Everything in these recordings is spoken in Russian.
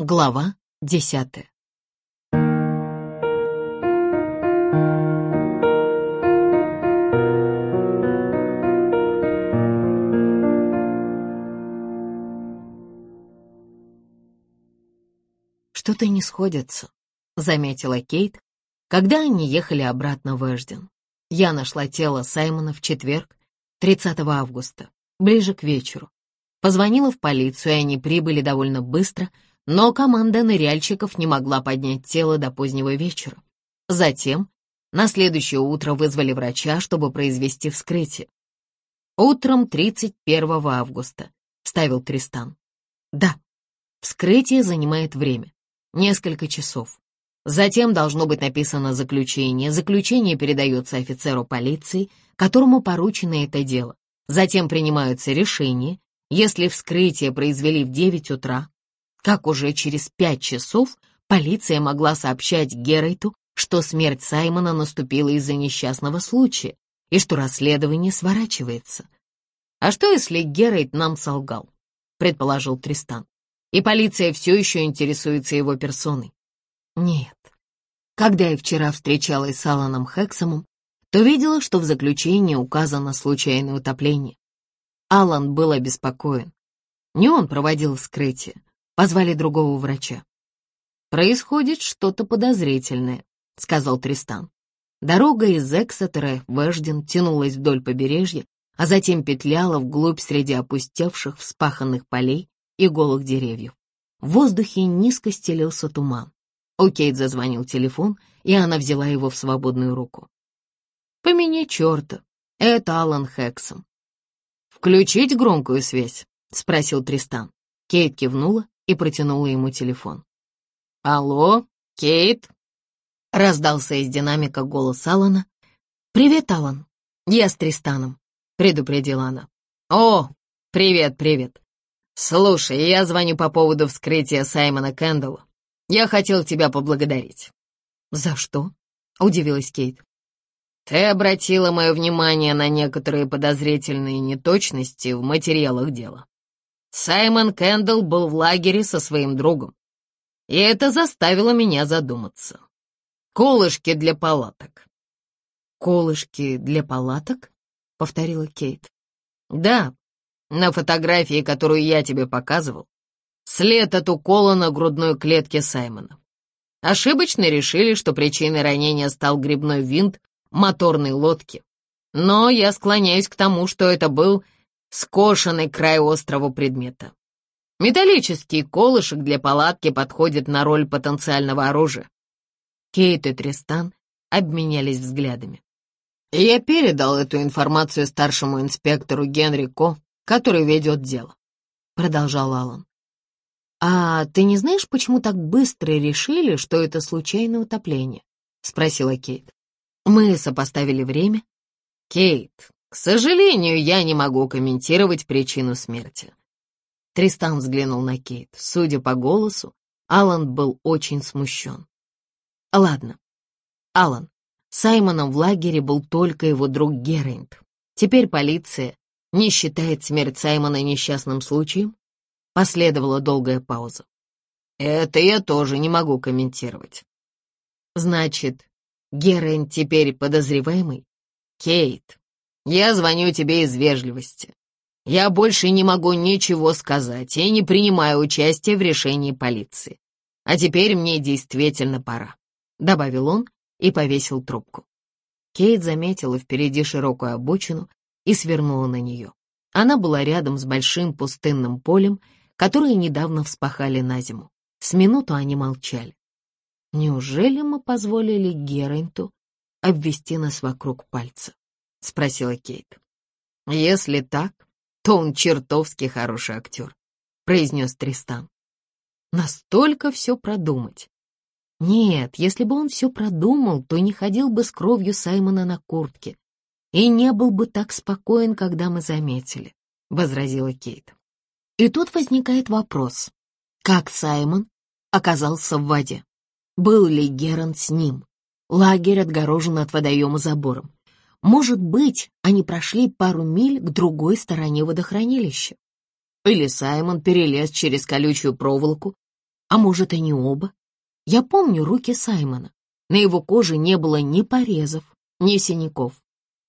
Глава десятая «Что-то не сходится», — заметила Кейт, когда они ехали обратно в Эжден. Я нашла тело Саймона в четверг, 30 августа, ближе к вечеру. Позвонила в полицию, и они прибыли довольно быстро — но команда ныряльщиков не могла поднять тело до позднего вечера. Затем на следующее утро вызвали врача, чтобы произвести вскрытие. «Утром 31 августа», — ставил Тристан. «Да, вскрытие занимает время, несколько часов. Затем должно быть написано заключение. Заключение передается офицеру полиции, которому поручено это дело. Затем принимаются решения. Если вскрытие произвели в 9 утра, как уже через пять часов полиция могла сообщать Герайту, что смерть Саймона наступила из-за несчастного случая и что расследование сворачивается. «А что, если Герайт нам солгал?» — предположил Тристан. «И полиция все еще интересуется его персоной?» «Нет. Когда я вчера встречалась с Аланом Хексомом, то видела, что в заключении указано случайное утопление. Алан был обеспокоен. Не он проводил вскрытие, Позвали другого врача. «Происходит что-то подозрительное», — сказал Тристан. Дорога из Эксетера в Эжден тянулась вдоль побережья, а затем петляла вглубь среди опустевших вспаханных полей и голых деревьев. В воздухе низко стелился туман. У Кейт зазвонил телефон, и она взяла его в свободную руку. «Помяни черта, это Алан Хексом». «Включить громкую связь?» — спросил Тристан. Кейт кивнула и протянула ему телефон. «Алло, Кейт?» — раздался из динамика голос Алана. «Привет, Алан. Я с Тристаном», — предупредила она. «О, привет, привет. Слушай, я звоню по поводу вскрытия Саймона Кэндалла. Я хотел тебя поблагодарить». «За что?» — удивилась Кейт. «Ты обратила мое внимание на некоторые подозрительные неточности в материалах дела. Саймон Кэндалл был в лагере со своим другом, и это заставило меня задуматься. Колышки для палаток. «Колышки для палаток?» — повторила Кейт. «Да, на фотографии, которую я тебе показывал, след от укола на грудной клетке Саймона. Ошибочно решили, что причиной ранения стал грибной винт моторной лодки. Но я склоняюсь к тому, что это был скошенный край острого предмета. Металлический колышек для палатки подходит на роль потенциального оружия. Кейт и Тристан обменялись взглядами. Я передал эту информацию старшему инспектору Генри Ко, который ведет дело, продолжал Аллан. «А ты не знаешь, почему так быстро решили, что это случайное утопление?» — спросила Кейт. «Мы сопоставили время». «Кейт, к сожалению, я не могу комментировать причину смерти. Тристан взглянул на Кейт. Судя по голосу, Алан был очень смущен. Ладно. Алан, Саймоном в лагере был только его друг Герринд. Теперь полиция не считает смерть Саймона несчастным случаем? Последовала долгая пауза. Это я тоже не могу комментировать. Значит, Герринд теперь подозреваемый? Кейт, я звоню тебе из вежливости. Я больше не могу ничего сказать и не принимаю участия в решении полиции. А теперь мне действительно пора», — добавил он и повесил трубку. Кейт заметила впереди широкую обочину и свернула на нее. Она была рядом с большим пустынным полем, которое недавно вспахали на зиму. С минуту они молчали. Неужели мы позволили Геренту обвести нас вокруг пальца? — спросила Кейт. «Если так, то он чертовски хороший актер», — произнес Тристан. «Настолько все продумать». Нет, если бы он все продумал, то не ходил бы с кровью Саймона на куртке и не был бы так спокоен, когда мы заметили, — возразила Кейт. И тут возникает вопрос, как Саймон оказался в воде? Был ли Герон с ним? Лагерь отгорожен от водоема забором. Может быть, они прошли пару миль к другой стороне водохранилища. Или Саймон перелез через колючую проволоку А может, они оба? Я помню руки Саймона. На его коже не было ни порезов, ни синяков.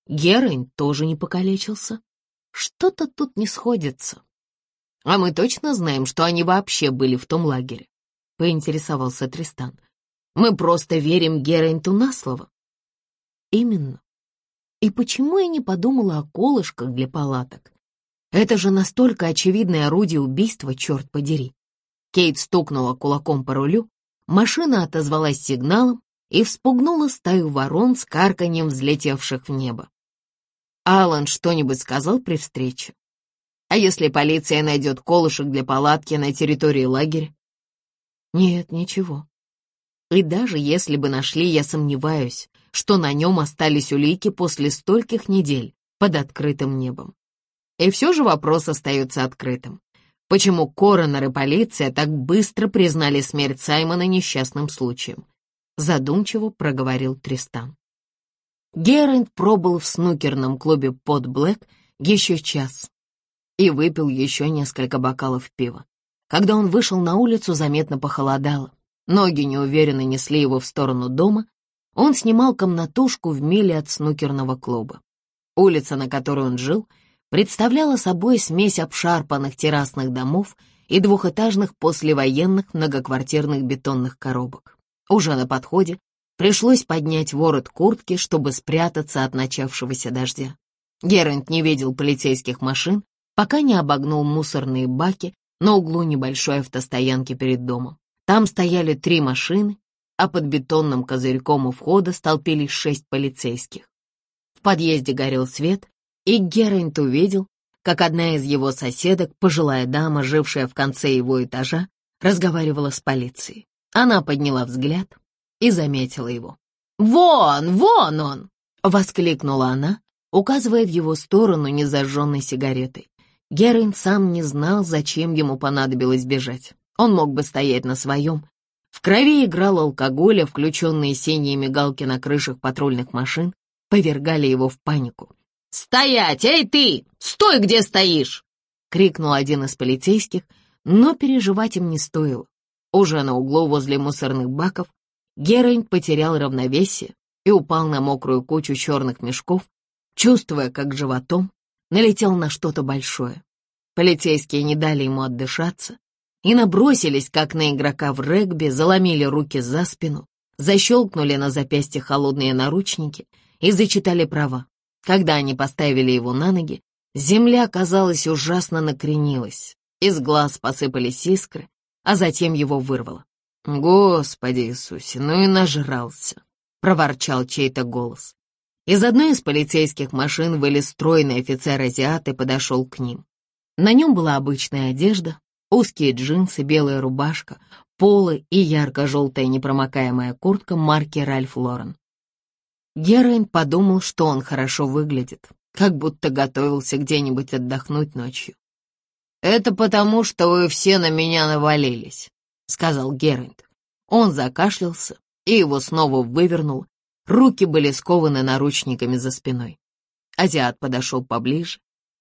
Герань тоже не покалечился. Что-то тут не сходится. А мы точно знаем, что они вообще были в том лагере, поинтересовался Тристан. Мы просто верим Герайнту на слово. Именно. И почему я не подумала о колышках для палаток? Это же настолько очевидное орудие убийства, черт подери. Кейт стукнула кулаком по рулю, машина отозвалась сигналом и вспугнула стаю ворон с карканьем взлетевших в небо. Алан что-нибудь сказал при встрече? А если полиция найдет колышек для палатки на территории лагеря? Нет, ничего. И даже если бы нашли, я сомневаюсь, что на нем остались улики после стольких недель под открытым небом. И все же вопрос остается открытым. Почему коронер и полиция так быстро признали смерть Саймона несчастным случаем? Задумчиво проговорил Тристан. Геральт пробыл в снукерном клубе под Блэк еще час и выпил еще несколько бокалов пива. Когда он вышел на улицу, заметно похолодало. Ноги неуверенно несли его в сторону дома. Он снимал комнатушку в миле от снукерного клуба. Улица, на которой он жил, представляла собой смесь обшарпанных террасных домов и двухэтажных послевоенных многоквартирных бетонных коробок. Уже на подходе пришлось поднять ворот куртки, чтобы спрятаться от начавшегося дождя. Герант не видел полицейских машин, пока не обогнул мусорные баки на углу небольшой автостоянки перед домом. Там стояли три машины, а под бетонным козырьком у входа столпились шесть полицейских. В подъезде горел свет, и Герайнт увидел, как одна из его соседок, пожилая дама, жившая в конце его этажа, разговаривала с полицией. Она подняла взгляд и заметила его. «Вон, вон он!» — воскликнула она, указывая в его сторону незажженной сигаретой. Герайнт сам не знал, зачем ему понадобилось бежать. Он мог бы стоять на своем. В крови играл алкоголь, а включенные синие мигалки на крышах патрульных машин повергали его в панику. «Стоять! Эй ты! Стой, где стоишь!» — крикнул один из полицейских, но переживать им не стоило. Уже на углу возле мусорных баков Герайнт потерял равновесие и упал на мокрую кучу черных мешков, чувствуя, как животом налетел на что-то большое. Полицейские не дали ему отдышаться, и набросились, как на игрока в регби, заломили руки за спину, защелкнули на запястье холодные наручники и зачитали права. Когда они поставили его на ноги, земля, казалось, ужасно накренилась, из глаз посыпались искры, а затем его вырвало. «Господи Иисусе, ну и нажрался!» — проворчал чей-то голос. Из одной из полицейских машин вылез стройный офицер-азиат и подошел к ним. На нем была обычная одежда, Узкие джинсы, белая рубашка, полы и ярко-желтая непромокаемая куртка марки Ральф Лорен. Героин подумал, что он хорошо выглядит, как будто готовился где-нибудь отдохнуть ночью. «Это потому, что вы все на меня навалились», — сказал Геральт. Он закашлялся, и его снова вывернул. Руки были скованы наручниками за спиной. Азиат подошел поближе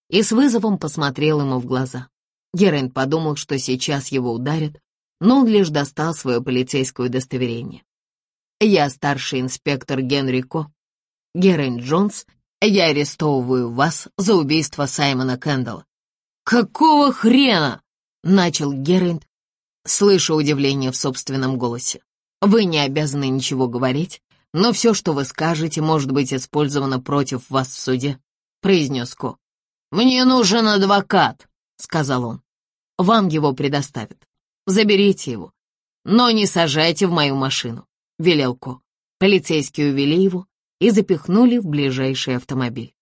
и с вызовом посмотрел ему в глаза. Герен подумал, что сейчас его ударят, но он лишь достал свое полицейское удостоверение. «Я старший инспектор Генри Ко. Герен Джонс, я арестовываю вас за убийство Саймона Кэндалла». «Какого хрена?» — начал Герент, слыша удивление в собственном голосе. «Вы не обязаны ничего говорить, но все, что вы скажете, может быть использовано против вас в суде», — произнес Ко. «Мне нужен адвокат», — сказал он. «Вам его предоставят. Заберите его. Но не сажайте в мою машину», — велел Ко. Полицейские увели его и запихнули в ближайший автомобиль.